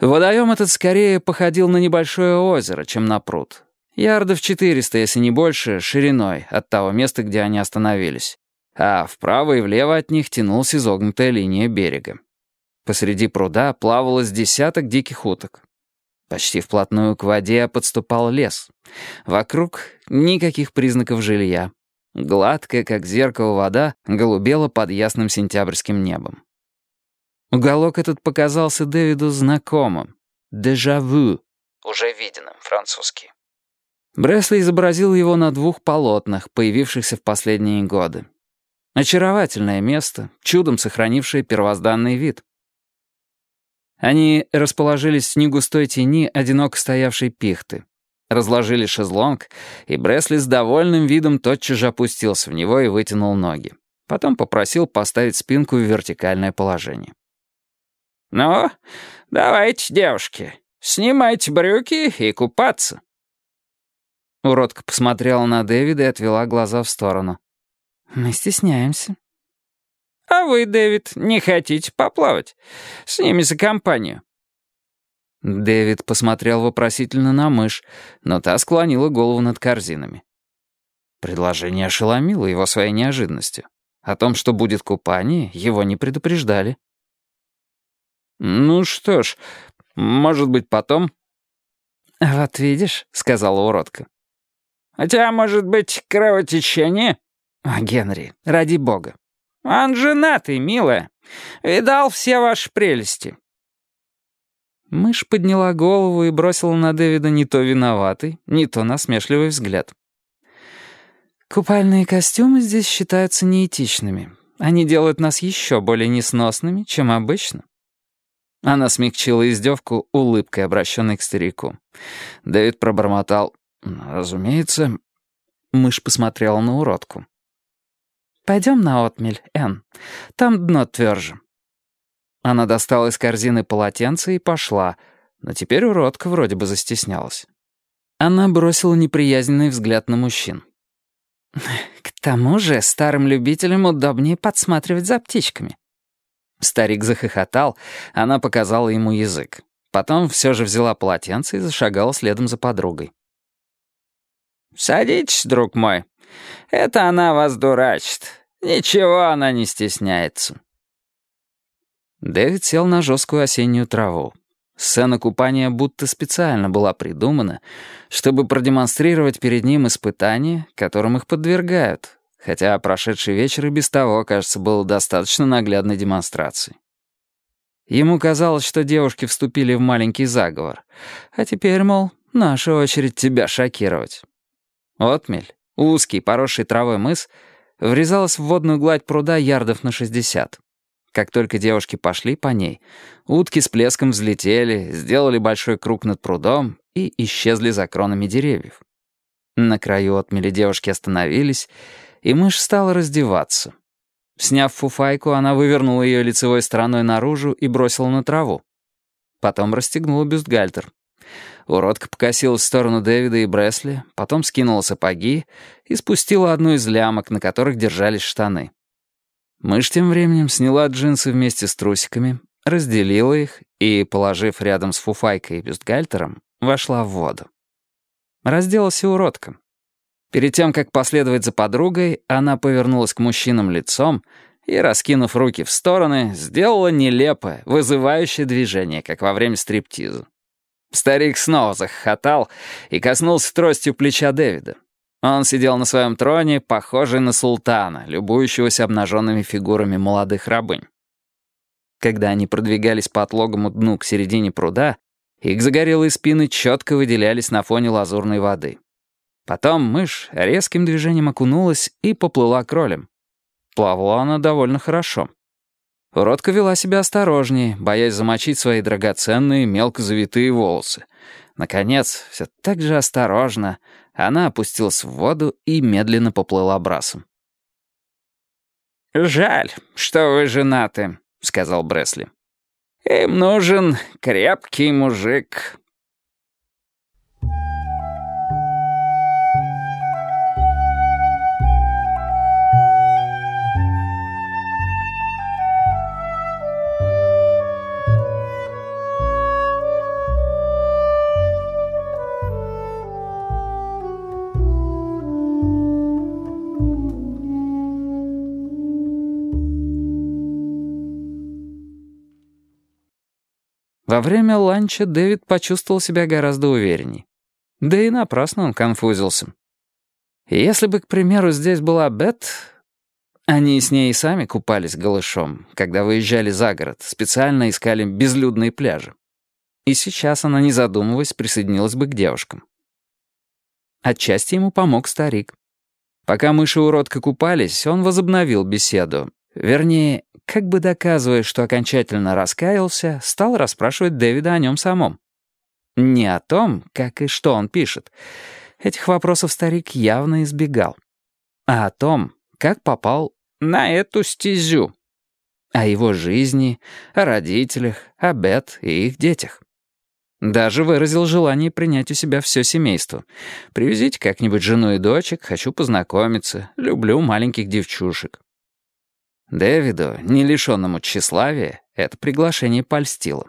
Водоем этот скорее походил на небольшое озеро, чем на пруд. Ярдов 400, если не больше, шириной от того места, где они остановились. А вправо и влево от них тянулась изогнутая линия берега. Посреди пруда плавалось десяток диких уток. Почти вплотную к воде подступал лес. Вокруг никаких признаков жилья. Гладкая, как зеркало вода, голубела под ясным сентябрьским небом. Уголок этот показался Дэвиду знакомым. Дежавю. Уже виденным, французский. Бресли изобразил его на двух полотнах, появившихся в последние годы. Очаровательное место, чудом сохранившее первозданный вид. Они расположились в негустой тени одиноко стоявшей пихты. Разложили шезлонг, и Бресли с довольным видом тотчас же опустился в него и вытянул ноги. Потом попросил поставить спинку в вертикальное положение. «Ну, давайте, девушки, снимайте брюки и купаться». Уродка посмотрела на Дэвида и отвела глаза в сторону. «Мы стесняемся». «А вы, Дэвид, не хотите поплавать? С ними за компанию?» Дэвид посмотрел вопросительно на мышь, но та склонила голову над корзинами. Предложение ошеломило его своей неожиданностью. О том, что будет купание, его не предупреждали. «Ну что ж, может быть, потом?» «Вот видишь», — сказала уродка. «Хотя, может быть, кровотечение?» «О, Генри, ради бога». «Он женатый, милая. Видал все ваши прелести». Мышь подняла голову и бросила на Дэвида не то виноватый, не то насмешливый взгляд. «Купальные костюмы здесь считаются неэтичными. Они делают нас еще более несносными, чем обычно». Она смягчила издевку улыбкой, обращенной к старику. Дэвид пробормотал. «Разумеется». Мышь посмотрела на уродку. «Пойдем на отмель, Энн. Там дно тверже». Она достала из корзины полотенце и пошла, но теперь уродка вроде бы застеснялась. Она бросила неприязненный взгляд на мужчин. «К тому же старым любителям удобнее подсматривать за птичками». Старик захохотал, она показала ему язык. Потом все же взяла полотенце и зашагала следом за подругой. «Садитесь, друг мой. Это она вас дурачит. Ничего она не стесняется». Дэвид сел на жесткую осеннюю траву. Сцена купания будто специально была придумана, чтобы продемонстрировать перед ним испытания, которым их подвергают, хотя прошедший вечер и без того, кажется, был достаточно наглядной демонстрацией. Ему казалось, что девушки вступили в маленький заговор, а теперь, мол, наша очередь тебя шокировать. Отмель, узкий, поросший травой мыс, врезалась в водную гладь пруда ярдов на 60. Как только девушки пошли по ней, утки с плеском взлетели, сделали большой круг над прудом и исчезли за кронами деревьев. На краю отмели девушки остановились, и мышь стала раздеваться. Сняв фуфайку, она вывернула ее лицевой стороной наружу и бросила на траву. Потом расстегнула бюстгальтер. Уродка покосилась в сторону Дэвида и Бресли, потом скинула сапоги и спустила одну из лямок, на которых держались штаны. Мышь тем временем сняла джинсы вместе с трусиками, разделила их и, положив рядом с фуфайкой и бюстгальтером, вошла в воду. Разделась и уродка. Перед тем, как последовать за подругой, она повернулась к мужчинам лицом и, раскинув руки в стороны, сделала нелепое, вызывающее движение, как во время стриптиза. Старик снова захохотал и коснулся тростью плеча Дэвида. Он сидел на своем троне, похожий на султана, любующегося обнаженными фигурами молодых рабынь. Когда они продвигались по отлогому дну к середине пруда, их загорелые спины четко выделялись на фоне лазурной воды. Потом мышь резким движением окунулась и поплыла кролем. Плавала она довольно хорошо. Уродка вела себя осторожнее, боясь замочить свои драгоценные, мелко завитые волосы. Наконец, все так же осторожно, она опустилась в воду и медленно поплыла брасом. «Жаль, что вы женаты», — сказал Бресли. «Им нужен крепкий мужик». Во время ланча Дэвид почувствовал себя гораздо уверенней. Да и напрасно он конфузился. Если бы, к примеру, здесь была Бет, они с ней и сами купались голышом, когда выезжали за город, специально искали безлюдные пляжи. И сейчас она, не задумываясь, присоединилась бы к девушкам. Отчасти ему помог старик. Пока мыши уродка купались, он возобновил беседу. Вернее, как бы доказывая, что окончательно раскаялся, стал расспрашивать Дэвида о нем самом. Не о том, как и что он пишет. Этих вопросов старик явно избегал. А о том, как попал на эту стезю. О его жизни, о родителях, о Бет и их детях. Даже выразил желание принять у себя все семейство. Привезите как-нибудь жену и дочек, хочу познакомиться, люблю маленьких девчушек. Дэвиду, не лишенному тщеславия, это приглашение польстило.